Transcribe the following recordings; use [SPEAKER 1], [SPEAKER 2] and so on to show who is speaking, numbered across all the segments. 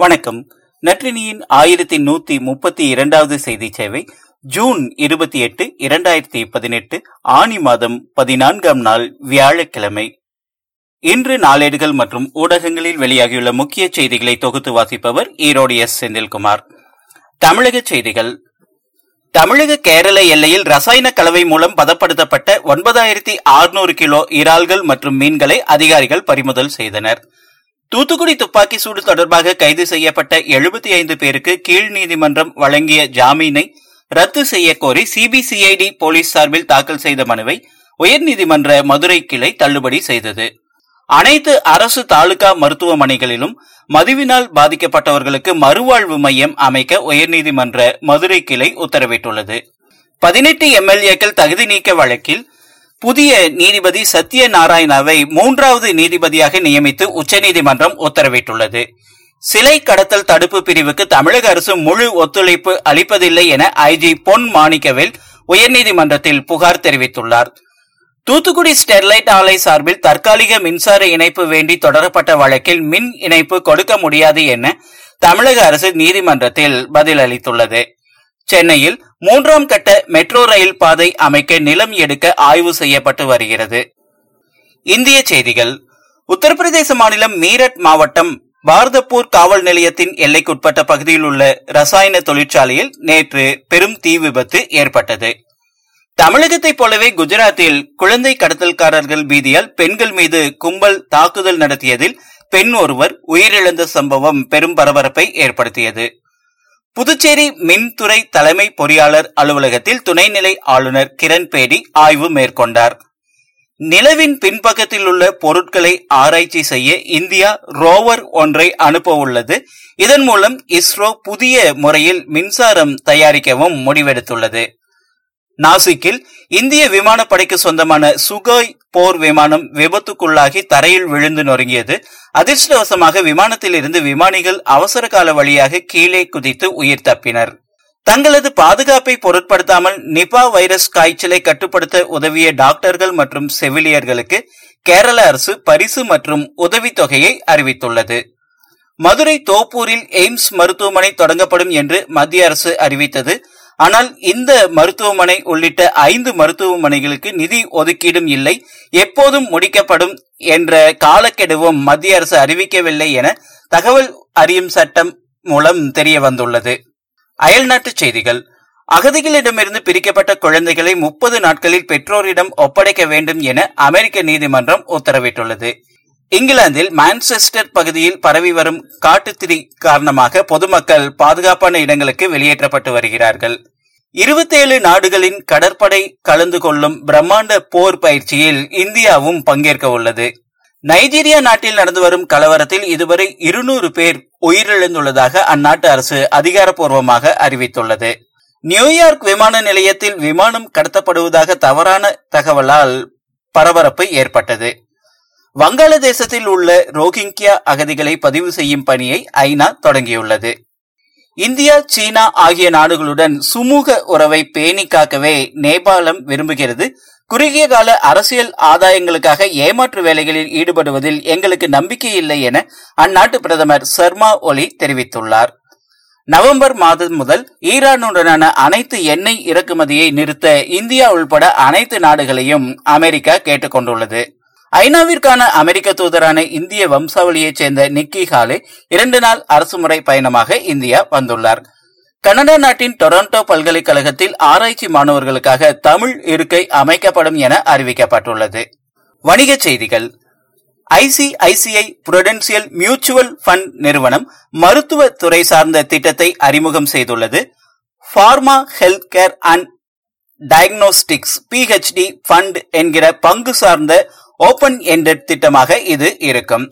[SPEAKER 1] வணக்கம். நற்றினியின் ஆயிரத்தி நூத்தி முப்பத்தி இரண்டாவது செய்தி சேவை ஜூன் இருபத்தி எட்டு இரண்டாயிரத்தி பதினெட்டு ஆணி மாதம் பதினான்காம் நாள் வியாழக்கிழமை. இன்று நாளேடுகள் மற்றும் ஊடகங்களில் வெளியாகியுள்ள முக்கிய செய்திகளை தொகுத்து வாசிப்பவர் ஈரோடு எஸ். செந்தில்குமார். தமிழக செய்திகள். தமிழக கேரள எல்லையில் ரசாயன கலவை மூலம் பதப்படுத்தப்பட்ட ஒன்பதாயிரத்தி அறுநூறு கிலோ இறால்கள் மற்றும் மீன்களை அதிகாரிகள் பறிமுதல் செய்தனர். தூத்துக்குடி துப்பாக்கி சூடு தொடர்பாக கைது செய்யப்பட்ட எழுபத்தி ஐந்து பேருக்கு கீழ் நீதிமன்றம் வழங்கிய ஜாமீனை ரத்து செய்ய கோரி சிபிசிஐடி போலீஸ் சார்பில் தாக்கல் செய்த மனுவை உயர்நீதிமன்ற மதுரை கிளை தள்ளுபடி செய்தது. அனைத்து அரசு தாலுகா மருத்துவமனைகளிலும் மதுவினால் பாதிக்கப்பட்டவர்களுக்கு மறுவாழ்வு மையம் அமைக்க உயர்நீதிமன்ற மதுரை கிளை உத்தரவிட்டுள்ளது. பதினெட்டு எம்எல்ஏக்கள் தகுதி நீக்க வழக்கில் புதிய நீதிபதி சத்ய நாராயணாவை மூன்றாவது நீதிபதியாக நியமித்து உச்சநீதிமன்றம் உத்தரவிட்டுள்ளது. சிலை கடத்தல் தடுப்பு பிரிவுக்கு தமிழக அரசு முழு ஒத்துழைப்பு அளிப்பதில்லை என ஐஜி பொன் மாணிக்கவேல் உயர்நீதிமன்றத்தில் புகார் தெரிவித்துள்ளார். தூத்துக்குடி ஸ்டெர்லைட் ஆலை சார்பில் தற்காலிக மின்சார இணைப்பு வேண்டி தொடரப்பட்ட வழக்கில் மின் இணைப்பு கொடுக்க முடியாது என தமிழக அரசு நீதிமன்றத்தில் பதிலளித்துள்ளது. சென்னையில் மூன்றாம் கட்ட மெட்ரோ ரயில் பாதை அமைக்க நிலம் எடுக்க ஆய்வு செய்யப்பட்டு வருகிறது. இந்திய செய்திகள். உத்தரப்பிரதேச மாநிலம் மீரட் மாவட்டம் பாரதப்பூர் காவல் நிலையத்தின் எல்லைக்குட்பட்ட பகுதியில் உள்ள ரசாயன தொழிற்சாலையில் நேற்று பெரும் தீ விபத்து ஏற்பட்டது. தமிழகத்தைப் போலவே குஜராத்தில் குழந்தை கடத்தல்காரர்கள் பீதியால் பெண்கள் மீது கும்பல் தாக்குதல் நடத்தியதில் பெண் ஒருவர் உயிரிழந்த சம்பவம் பெரும் பரபரப்பை ஏற்படுத்தியது. புதுச்சேரி மின்துறை தலைமை பொறியாளர் அலுவலகத்தில் துணைநிலை ஆளுநர் கிரண்பேடி ஆய்வு மேற்கொண்டார். நிலவின் பின்பக்கத்தில் உள்ள பொருட்களை ஆராய்ச்சி செய்ய இந்தியா ரோவர் ஒன்றை அனுப்ப உள்ளது. இதன் மூலம் இஸ்ரோ புதிய முறையில் மின்சாரம் தயாரிக்கவும் முடிவெடுத்துள்ளது. நாசிக்கில் இந்திய விமானப்படைக்கு சொந்தமான சுகாய் போர் விமானம் விபத்துக்குள்ளாகி தரையில் விழுந்து நொறுங்கியது. அதிர்ஷ்டவசமாக விமானத்தில் இருந்து விமானிகள் அவசர கால வழியாக கீழே குதித்து உயிர் தப்பினர். தங்களது பாதுகாப்பை பொருட்படுத்தாமல் நிபா வைரஸ் காய்ச்சலை கட்டுப்படுத்த உதவிய டாக்டர்கள் மற்றும் செவிலியர்களுக்கு கேரள அரசு பரிசு மற்றும் உதவித்தொகையை அறிவித்துள்ளது. மதுரை தோப்பூரில் எய்ம்ஸ் மருத்துவமனை தொடங்கப்படும் என்று மத்திய அரசு அறிவித்தது. ஆனால் இந்த மருத்துவமனை உள்ளிட்ட ஐந்து மருத்துவமனைகளுக்கு நிதி ஒதுக்கீடும் இல்லை. எப்போதும் முடிக்கப்படும் என்ற காலக்கெடுவும் மத்திய அரசு அறிவிக்கவில்லை என தகவல் அறியும் சட்டம் மூலம் தெரிய வந்துள்ளது அயல்நாட்டுச் செய்திகள். அகதிகளிடமிருந்து பிரிக்கப்பட்ட குழந்தைகளை முப்பது நாட்களில் பெற்றோரிடம் ஒப்படைக்க வேண்டும் என அமெரிக்க நீதிமன்றம் உத்தரவிட்டுள்ளது. இங்கிலாந்தில் மான்செஸ்டர் பகுதியில் பரவி வரும் காட்டுத்திரி காரணமாக பொதுமக்கள் பாதுகாப்பான இடங்களுக்கு வெளியேற்றப்பட்டு வருகிறார்கள். இருபத்தேழு நாடுகளின் கடற்படை கலந்து கொள்ளும் பிரம்மாண்ட போர் பயிற்சியில் இந்தியாவும் பங்கேற்க உள்ளது. நைஜீரியா நாட்டில் நடந்து வரும் கலவரத்தில் இதுவரை இருநூறு பேர் உயிரிழந்துள்ளதாக அந்நாட்டு அரசு அதிகாரப்பூர்வமாக அறிவித்துள்ளது. நியூயார்க் விமான நிலையத்தில் விமானம் கடத்தப்படுவதாக தவறான தகவலால் பரபரப்பு ஏற்பட்டது. வங்காளதேசத்தில் உள்ள ரோஹிங்கியா அகதிகளை பதிவு செய்யும் பணியை ஐநா தொடங்கியுள்ளது. இந்தியா சீனா ஆகிய நாடுகளுடன் சுமூக உறவை பேணி காக்கவே நேபாளம் விரும்புகிறது. குறுகிய கால அரசியல் ஆதாயங்களுக்காக ஏமாற்று வேலைகளில் ஈடுபடுவதில் எங்களுக்கு நம்பிக்கை இல்லை என அந்நாட்டு பிரதமர் சர்மா ஒலி தெரிவித்துள்ளார். நவம்பர் மாதம் முதல் ஈரானுடனான அனைத்து எண்ணெய் இறக்குமதியை நிறுத்த இந்தியா உள்பட அனைத்து நாடுகளையும் அமெரிக்கா கேட்டுக்கொண்டுள்ளது. ஐநாவிற்கான அமெரிக்க தூதரான இந்திய வம்சாவளியைச் சேர்ந்த நிக்கி ஹாலே இரண்டு நாள் அரசுமுறை பயணமாக இந்தியா வந்துள்ளார். கனடா நாட்டின் டொரண்டோ பல்கலைக்கழகத்தில் ஆராய்ச்சி மாணவர்களுக்காக தமிழ் இருக்கை அமைக்கப்படும் என அறிவிக்கப்பட்டுள்ளது. வணிகச் செய்திகள். ஐசிஐசிஐ புரடென்சியல் மியூச்சுவல் ஃபண்ட் நிறுவனம் மருத்துவ துறை சார்ந்த திட்டத்தை அறிமுகம் செய்துள்ளது. Pharma health care and diagnostics PHD fund என்கிற பங்கு சார்ந்த ஓபன் எண்டட் திட்டமாக இது இருக்கும்.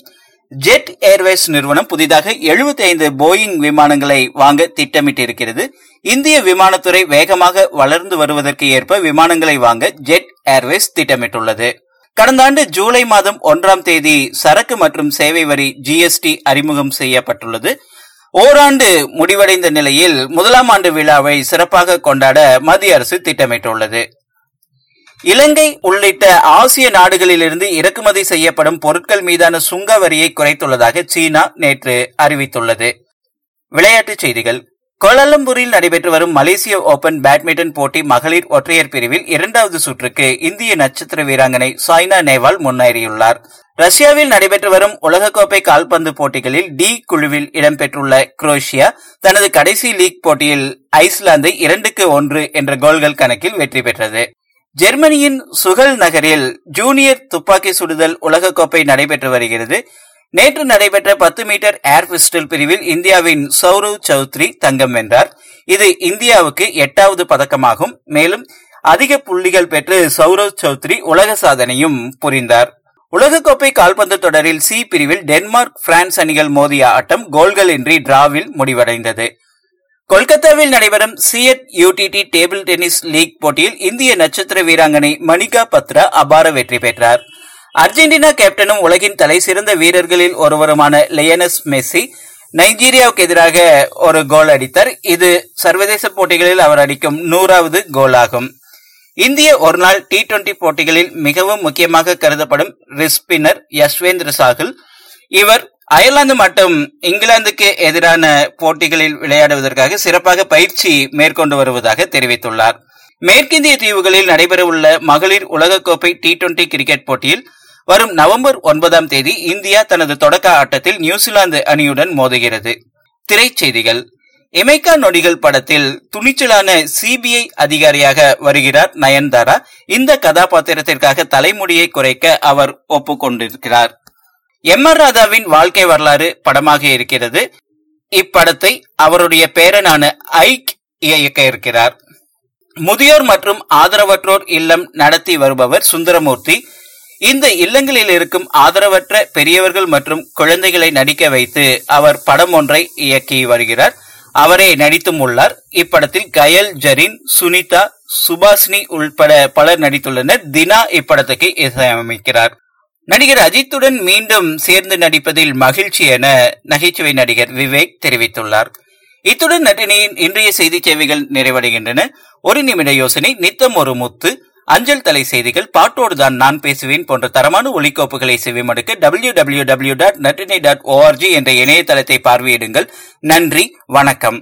[SPEAKER 1] ஜெட் ஏர்வேஸ் நிறுவனம் புதிதாக எழுபத்தி ஐந்து போயிங் விமானங்களை வாங்க திட்டமிட்டிருக்கிறது. இந்திய விமானத்துறை வேகமாக வளர்ந்து வருவதற்கு ஏற்ப விமானங்களை வாங்க ஜெட் ஏர்வேஸ் திட்டமிட்டுள்ளது. கடந்த ஆண்டு ஜூலை மாதம் ஒன்றாம் தேதி சரக்கு மற்றும் சேவை வரி ஜிஎஸ்டி அறிமுகம் செய்யப்பட்டுள்ளது. ஓராண்டு முடிவடைந்த நிலையில் முதலாம் ஆண்டு விழாவை சிறப்பாக கொண்டாட மத்திய அரசு திட்டமிட்டுள்ளது. இலங்கை உள்ளிட்ட ஆசிய நாடுகளிலிருந்து இறக்குமதி செய்யப்படும் பொருட்கள் மீதான சுங்க வரியை குறைத்துள்ளதாக சீனா நேற்று அறிவித்துள்ளது. விளையாட்டுச் செய்திகள். கோலாலம்பூரில் நடைபெற்று வரும் மலேசிய ஓபன் பேட்மிண்டன் போட்டி மகளிர் ஒற்றையர் பிரிவில் இரண்டாவது சுற்றுக்கு இந்திய நட்சத்திர வீராங்கனை சாய்னா நேவால் முன்னேறியுள்ளார். ரஷ்யாவில் நடைபெற்று வரும் உலகக்கோப்பை கால்பந்து போட்டிகளில் டி குழுவில் இடம்பெற்றுள்ள குரோஷியா தனது கடைசி லீக் போட்டியில் ஐஸ்லாந்தை இரண்டுக்கு ஒன்று என்ற கோல்கள் கணக்கில் வெற்றி பெற்றது. ஜெர்மனியின் சுகல் நகரில் ஜூனியர் துப்பாக்கி சுடுதல் உலகக்கோப்பை நடைபெற்று வருகிறது. நேற்று நடைபெற்ற பத்து மீட்டர் ஏர் பிஸ்டல் பிரிவில் இந்தியாவின் சௌரவ் சௌத்ரி தங்கம் வென்றார். இது இந்தியாவுக்கு எட்டாவது பதக்கமாகும். மேலும் அதிக புள்ளிகள் பெற்று சௌரவ் சௌத்ரி உலக சாதனையும் புரிந்தார். உலகக்கோப்பை கால்பந்து தொடரில் சி பிரிவில் டென்மார்க் பிரான்ஸ் அணிகள் மோதிய ஆட்டம் கோல்கள் இன்றி டிராவில் முடிவடைந்தது. கொல்கத்தாவில் நடைபெறும் CEAT UTT table tennis league போட்டியில் இந்திய நட்சத்திர வீராங்கனை மணிகா பத்ரா அபார வெற்றி பெற்றார். அர்ஜென்டினா கேப்டனும் உலகின் தலை சிறந்த வீரர்களில் ஒருவருமான லியனஸ் மெஸ்ஸி நைஜீரியாவுக்கு எதிராக ஒரு கோல் அடித்தார். இது சர்வதேச போட்டிகளில் அவர் அடிக்கும் நூறாவது கோலாகும். இந்திய ஒருநாள் டி டுவெண்டி போட்டிகளில் மிகவும் முக்கியமாக கருதப்படும் ரிஸ்பின்னர் யஸ்வேந்திர சாகுல். இவர் அயர்லாந்து மற்றும் இங்கிலாந்துக்கு எதிரான போட்டிகளில் விளையாடுவதற்காக சிறப்பாக பயிற்சி மேற்கொண்டு வருவதாக தெரிவித்துள்ளார். மேற்கிந்திய தீவுகளில் நடைபெறவுள்ள மகளிர் உலகக்கோப்பை டி டுவெண்டி கிரிக்கெட் போட்டியில் வரும் நவம்பர் ஒன்பதாம் தேதி இந்தியா தனது தொடக்க ஆட்டத்தில் நியூசிலாந்து அணியுடன் மோதுகிறது. திரைச்செய்திகள். எமைக்கா நொடிகள் படத்தில் துணிச்சலான சிபிஐ அதிகாரியாக வருகிறார் நயன்தாரா. இந்த கதாபாத்திரத்திற்காக தலைமுடியை குறைக்க அவர் ஒப்புக்கொண்டிருக்கிறார். எம் ஆர் ராதாவின் வாழ்க்கை வரலாறு படமாக இருக்கிறது. இப்படத்தை அவருடைய பேரனான ஐக் இயக்க இருக்கிறார். முதியோர் மற்றும் ஆதரவற்றோர் இல்லம் நடத்தி வருபவர் சுந்தரமூர்த்தி. இந்த இல்லங்களில் இருக்கும் ஆதரவற்ற பெரியவர்கள் மற்றும் குழந்தைகளை நடிக்க வைத்து அவர் படம் ஒன்றை இயக்கி வருகிறார். அவரே நடித்தும் உள்ளார். இப்படத்தில் கயல் ஜரீன் சுனிதா சுபாஷினி உள்பட பலர் நடித்துள்ளனர். தினா இப்படத்துக்கு இசையமைக்கிறார். நடிகர் அஜித்துடன் மீண்டும் சேர்ந்து நடிப்பதில் மகிழ்ச்சி என நகைச்சுவை நடிகர் விவேக் தெரிவித்துள்ளார். இத்துடன் நட்டினியின் இன்றைய செய்தி சேவைகள் நிறைவடைகின்றன. ஒரு நிமிட யோசனை நித்தம் ஒரு முத்து. அஞ்சல் தலை செய்திகள் பாட்டோடு தான் நான் பேசுவேன் போன்ற தரமான ஒலிக்கோப்புகளை செவிமடுக்க டபிள்யூ டபிள்யூ டபிள்யூ டாட் நட்டினை டாட் ஓஆர்ஜி என்ற இணையதளத்தை பார்வையிடுங்கள். நன்றி வணக்கம்.